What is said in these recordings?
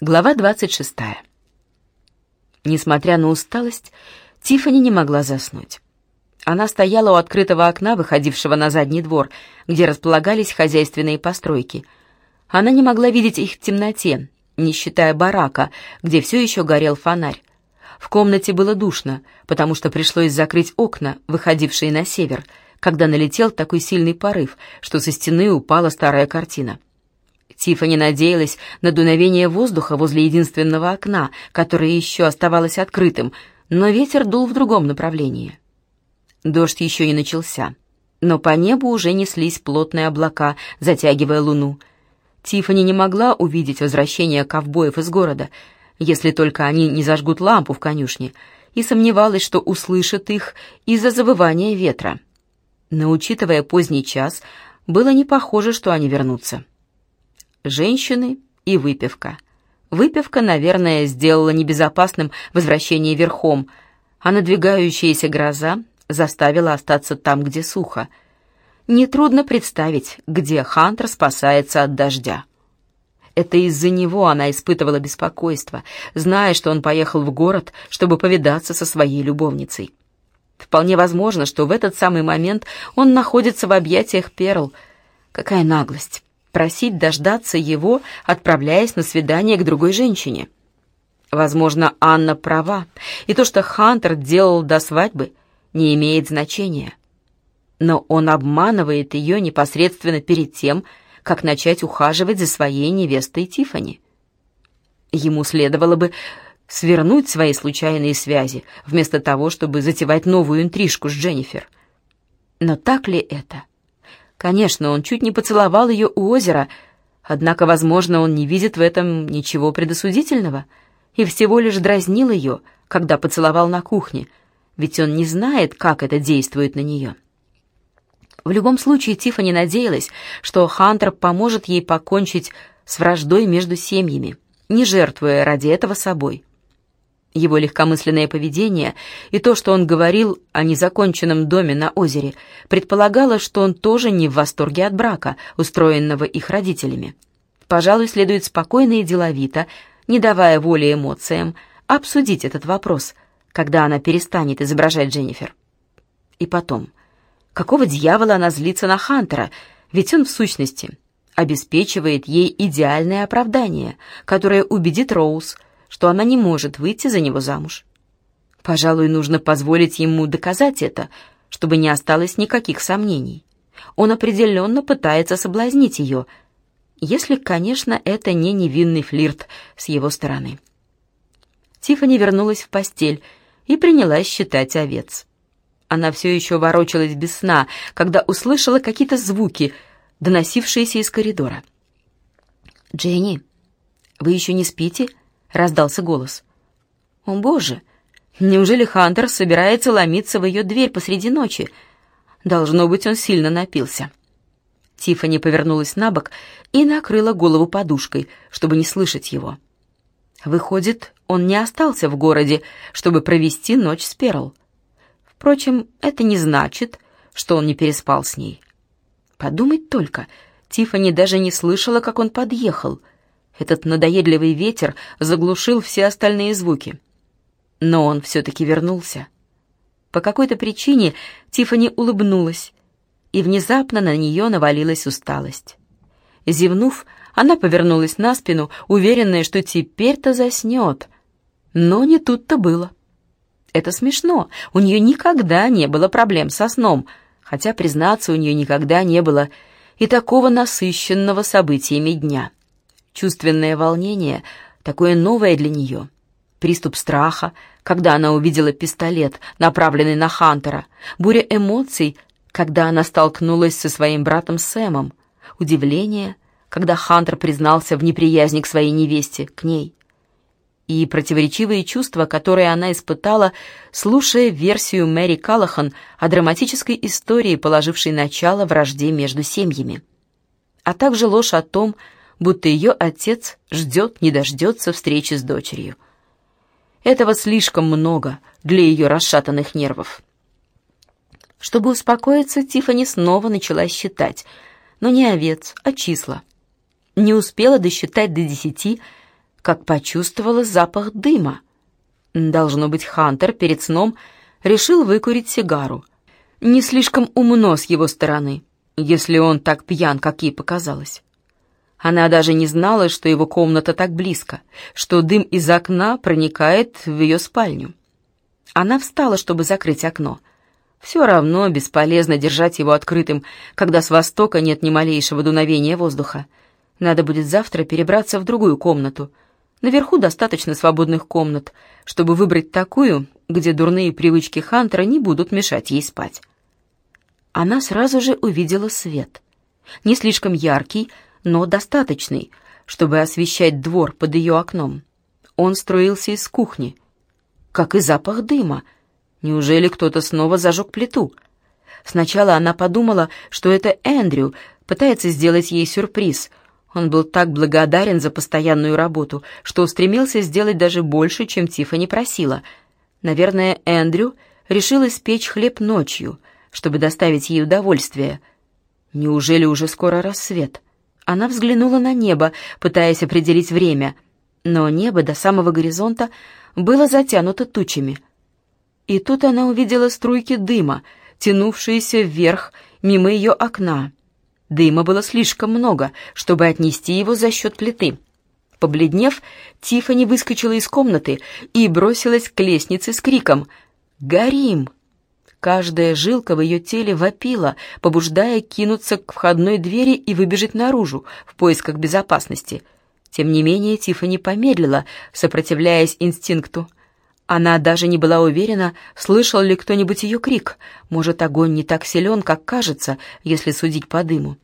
Глава 26. Несмотря на усталость, Тиффани не могла заснуть. Она стояла у открытого окна, выходившего на задний двор, где располагались хозяйственные постройки. Она не могла видеть их в темноте, не считая барака, где все еще горел фонарь. В комнате было душно, потому что пришлось закрыть окна, выходившие на север, когда налетел такой сильный порыв, что со стены упала старая картина. Тиффани надеялась на дуновение воздуха возле единственного окна, которое еще оставалось открытым, но ветер дул в другом направлении. Дождь еще не начался, но по небу уже неслись плотные облака, затягивая луну. Тиффани не могла увидеть возвращение ковбоев из города, если только они не зажгут лампу в конюшне, и сомневалась, что услышит их из-за завывания ветра. Но, учитывая поздний час, было не похоже, что они вернутся женщины и выпивка. Выпивка, наверное, сделала небезопасным возвращение верхом, а надвигающаяся гроза заставила остаться там, где сухо. Нетрудно представить, где Хантер спасается от дождя. Это из-за него она испытывала беспокойство, зная, что он поехал в город, чтобы повидаться со своей любовницей. Вполне возможно, что в этот самый момент он находится в объятиях Перл. Какая наглость! Просить дождаться его, отправляясь на свидание к другой женщине. Возможно, Анна права, и то, что Хантер делал до свадьбы, не имеет значения. Но он обманывает ее непосредственно перед тем, как начать ухаживать за своей невестой Тифани. Ему следовало бы свернуть свои случайные связи, вместо того, чтобы затевать новую интрижку с Дженнифер. Но так ли это? Конечно, он чуть не поцеловал ее у озера, однако, возможно, он не видит в этом ничего предосудительного и всего лишь дразнил ее, когда поцеловал на кухне, ведь он не знает, как это действует на нее. В любом случае, Тиффани надеялась, что Хантер поможет ей покончить с враждой между семьями, не жертвуя ради этого собой. Его легкомысленное поведение и то, что он говорил о незаконченном доме на озере, предполагало, что он тоже не в восторге от брака, устроенного их родителями. Пожалуй, следует спокойно и деловито, не давая воли эмоциям, обсудить этот вопрос, когда она перестанет изображать Дженнифер. И потом, какого дьявола она злится на Хантера, ведь он в сущности обеспечивает ей идеальное оправдание, которое убедит Роуз – что она не может выйти за него замуж. Пожалуй, нужно позволить ему доказать это, чтобы не осталось никаких сомнений. Он определенно пытается соблазнить ее, если, конечно, это не невинный флирт с его стороны. Тиффани вернулась в постель и принялась считать овец. Она все еще ворочалась без сна, когда услышала какие-то звуки, доносившиеся из коридора. «Дженни, вы еще не спите?» Раздался голос. «О, боже! Неужели Хантер собирается ломиться в ее дверь посреди ночи? Должно быть, он сильно напился». Тиффани повернулась на бок и накрыла голову подушкой, чтобы не слышать его. Выходит, он не остался в городе, чтобы провести ночь с Перл. Впрочем, это не значит, что он не переспал с ней. Подумать только, Тиффани даже не слышала, как он подъехал — этот надоедливый ветер заглушил все остальные звуки. Но он все-таки вернулся. По какой-то причине Тифани улыбнулась, и внезапно на нее навалилась усталость. Зевнув, она повернулась на спину, уверенная, что теперь-то заснет. Но не тут-то было. Это смешно, у нее никогда не было проблем со сном, хотя, признаться, у нее никогда не было и такого насыщенного событиями дня. Чувственное волнение, такое новое для нее. Приступ страха, когда она увидела пистолет, направленный на Хантера. Буря эмоций, когда она столкнулась со своим братом Сэмом. Удивление, когда Хантер признался в неприязни к своей невесте, к ней. И противоречивые чувства, которые она испытала, слушая версию Мэри Каллахан о драматической истории, положившей начало вражде между семьями. А также ложь о том, будто ее отец ждет, не дождется встречи с дочерью. Этого слишком много для ее расшатанных нервов. Чтобы успокоиться, Тифани снова начала считать, но не овец, а числа. Не успела досчитать до десяти, как почувствовала запах дыма. Должно быть, Хантер перед сном решил выкурить сигару. Не слишком умно с его стороны, если он так пьян, как ей показалось. Она даже не знала, что его комната так близко, что дым из окна проникает в ее спальню. Она встала, чтобы закрыть окно. Все равно бесполезно держать его открытым, когда с востока нет ни малейшего дуновения воздуха. Надо будет завтра перебраться в другую комнату. Наверху достаточно свободных комнат, чтобы выбрать такую, где дурные привычки Хантера не будут мешать ей спать. Она сразу же увидела свет. Не слишком яркий, но достаточный, чтобы освещать двор под ее окном. Он струился из кухни, как и запах дыма. Неужели кто-то снова зажег плиту? Сначала она подумала, что это Эндрю пытается сделать ей сюрприз. Он был так благодарен за постоянную работу, что устремился сделать даже больше, чем Тиффани просила. Наверное, Эндрю решил испечь хлеб ночью, чтобы доставить ей удовольствие. Неужели уже скоро рассвет? Она взглянула на небо, пытаясь определить время, но небо до самого горизонта было затянуто тучами. И тут она увидела струйки дыма, тянувшиеся вверх мимо ее окна. Дыма было слишком много, чтобы отнести его за счет плиты. Побледнев, Тиффани выскочила из комнаты и бросилась к лестнице с криком «Горим!». Каждая жилка в ее теле вопила, побуждая кинуться к входной двери и выбежать наружу в поисках безопасности. Тем не менее Тиффани помедлила, сопротивляясь инстинкту. Она даже не была уверена, слышал ли кто-нибудь ее крик. Может, огонь не так силен, как кажется, если судить по дыму.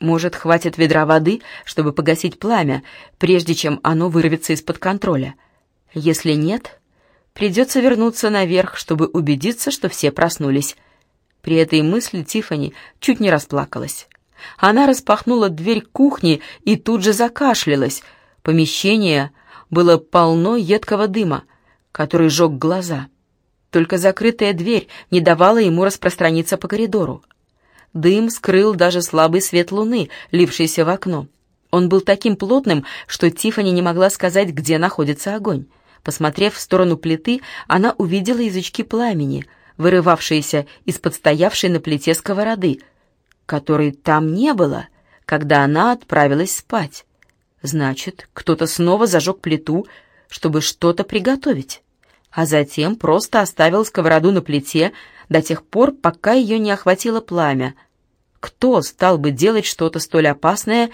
Может, хватит ведра воды, чтобы погасить пламя, прежде чем оно вырвется из-под контроля. Если нет, Придется вернуться наверх, чтобы убедиться, что все проснулись. При этой мысли Тифани чуть не расплакалась. Она распахнула дверь кухни и тут же закашлялась. Помещение было полно едкого дыма, который жег глаза. Только закрытая дверь не давала ему распространиться по коридору. Дым скрыл даже слабый свет луны, лившийся в окно. Он был таким плотным, что Тифани не могла сказать, где находится огонь. Посмотрев в сторону плиты, она увидела язычки пламени, вырывавшиеся из-под стоявшей на плите сковороды, которой там не было, когда она отправилась спать. Значит, кто-то снова зажег плиту, чтобы что-то приготовить, а затем просто оставил сковороду на плите до тех пор, пока ее не охватило пламя. Кто стал бы делать что-то столь опасное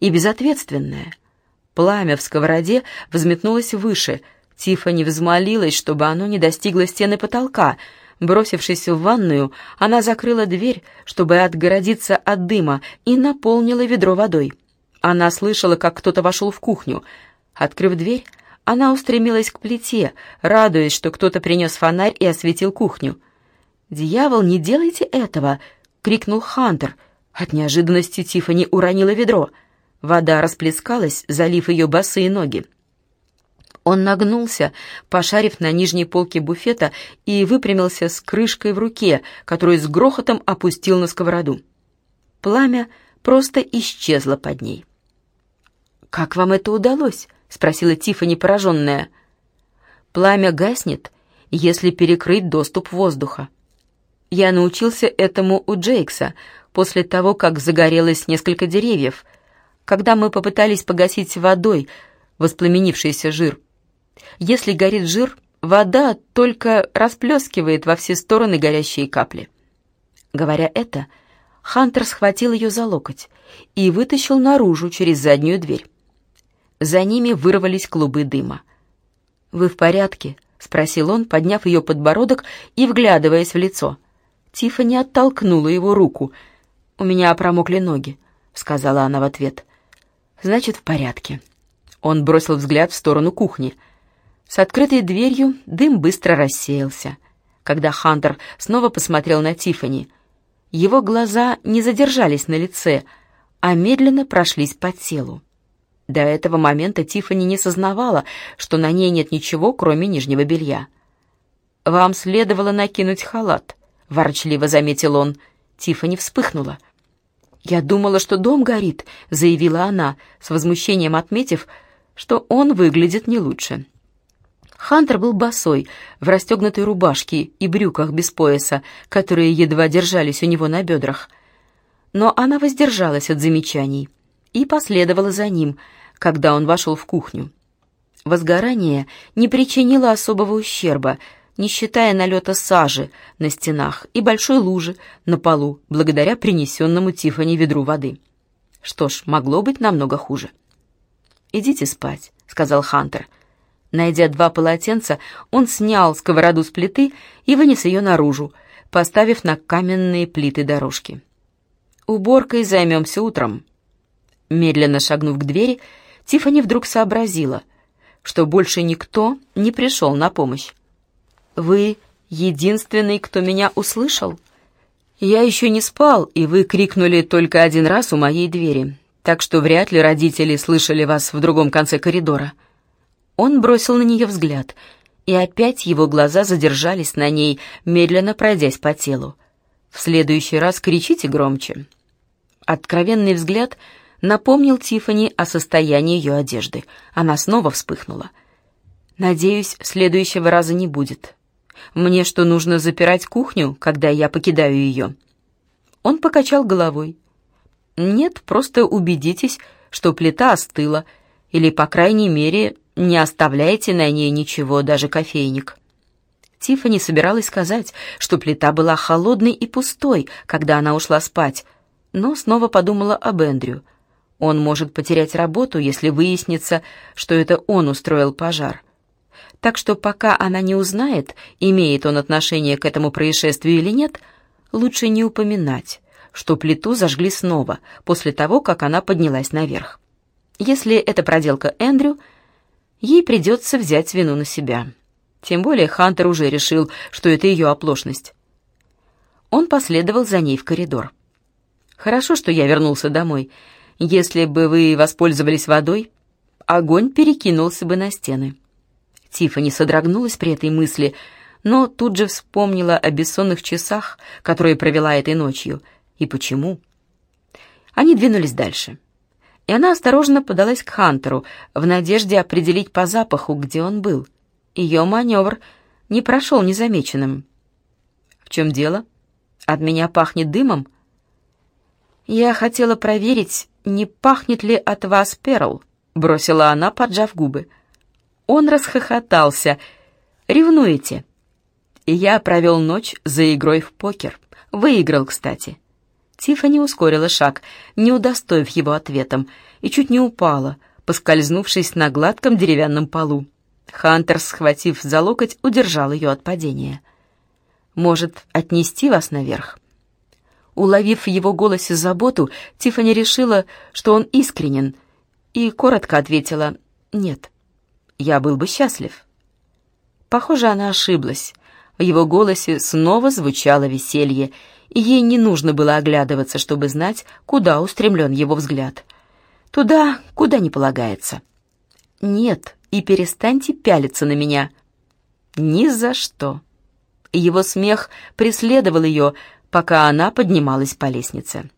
и безответственное? Пламя в сковороде взметнулось выше — Тиффани взмолилась, чтобы оно не достигло стены потолка. Бросившись в ванную, она закрыла дверь, чтобы отгородиться от дыма, и наполнила ведро водой. Она слышала, как кто-то вошел в кухню. Открыв дверь, она устремилась к плите, радуясь, что кто-то принес фонарь и осветил кухню. «Дьявол, не делайте этого!» — крикнул Хантер. От неожиданности Тиффани уронила ведро. Вода расплескалась, залив ее босые ноги. Он нагнулся, пошарив на нижней полке буфета, и выпрямился с крышкой в руке, которую с грохотом опустил на сковороду. Пламя просто исчезло под ней. «Как вам это удалось?» — спросила Тиффани, пораженная. «Пламя гаснет, если перекрыть доступ воздуха. Я научился этому у Джейкса после того, как загорелось несколько деревьев, когда мы попытались погасить водой воспламенившийся жир». Если горит жир, вода только расплескивает во все стороны горящие капли. Говоря это, Хантер схватил ее за локоть и вытащил наружу через заднюю дверь. За ними вырвались клубы дыма. «Вы в порядке?» — спросил он, подняв ее подбородок и вглядываясь в лицо. Тиффани оттолкнула его руку. «У меня промокли ноги», — сказала она в ответ. «Значит, в порядке». Он бросил взгляд в сторону кухни — с открытой дверью дым быстро рассеялся. Когда Хантер снова посмотрел на Тифани, его глаза не задержались на лице, а медленно прошлись по телу. До этого момента Тифани не сознавала, что на ней нет ничего, кроме нижнего белья. «Вам следовало накинуть халат», — ворчливо заметил он. Тифани вспыхнула. «Я думала, что дом горит», — заявила она, с возмущением отметив, что он выглядит не лучше. Хантер был босой, в расстегнутой рубашке и брюках без пояса, которые едва держались у него на бедрах. Но она воздержалась от замечаний и последовала за ним, когда он вошел в кухню. Возгорание не причинило особого ущерба, не считая налета сажи на стенах и большой лужи на полу, благодаря принесенному Тифани ведру воды. Что ж, могло быть намного хуже. «Идите спать», — сказал Хантер. Найдя два полотенца, он снял сковороду с плиты и вынес ее наружу, поставив на каменные плиты дорожки. «Уборкой займемся утром». Медленно шагнув к двери, Тифани вдруг сообразила, что больше никто не пришел на помощь. «Вы единственный, кто меня услышал?» «Я еще не спал, и вы крикнули только один раз у моей двери, так что вряд ли родители слышали вас в другом конце коридора». Он бросил на нее взгляд, и опять его глаза задержались на ней, медленно пройдясь по телу. «В следующий раз кричите громче». Откровенный взгляд — напомнил Тифани о состоянии ее одежды. Она снова вспыхнула. «Надеюсь, следующего раза не будет. Мне что, нужно запирать кухню, когда я покидаю ее?» Он покачал головой. «Нет, просто убедитесь, что плита остыла, или, по крайней мере, не оставляйте на ней ничего, даже кофейник». Тиффани собиралась сказать, что плита была холодной и пустой, когда она ушла спать, но снова подумала об Эндрю — он может потерять работу, если выяснится, что это он устроил пожар. Так что пока она не узнает, имеет он отношение к этому происшествию или нет, лучше не упоминать, что плиту зажгли снова, после того, как она поднялась наверх. Если это проделка Эндрю, ей придется взять вину на себя. Тем более Хантер уже решил, что это ее оплошность. Он последовал за ней в коридор. «Хорошо, что я вернулся домой», если бы вы воспользовались водой, огонь перекинулся бы на стены. Тиффани содрогнулась при этой мысли, но тут же вспомнила о бессонных часах, которые провела этой ночью, и почему. Они двинулись дальше. И она осторожно подалась к Хантеру в надежде определить по запаху, где он был. Ее маневр не прошел незамеченным. «В чем дело? От меня пахнет дымом?» «Я хотела проверить, не пахнет ли от вас Перл?» — бросила она, поджав губы. Он расхохотался. «Ревнуете?» И я провел ночь за игрой в покер. Выиграл, кстати. Тиффани ускорила шаг, не удостоив его ответом, и чуть не упала, поскользнувшись на гладком деревянном полу. Хантер, схватив за локоть, удержал ее от падения. «Может, отнести вас наверх?» Уловив в его голосе заботу, Тиффани решила, что он искренен, и коротко ответила «нет». «Я был бы счастлив». Похоже, она ошиблась. В его голосе снова звучало веселье, и ей не нужно было оглядываться, чтобы знать, куда устремлен его взгляд. Туда, куда не полагается. «Нет, и перестаньте пялиться на меня». «Ни за что». Его смех преследовал ее, пока она поднималась по лестнице.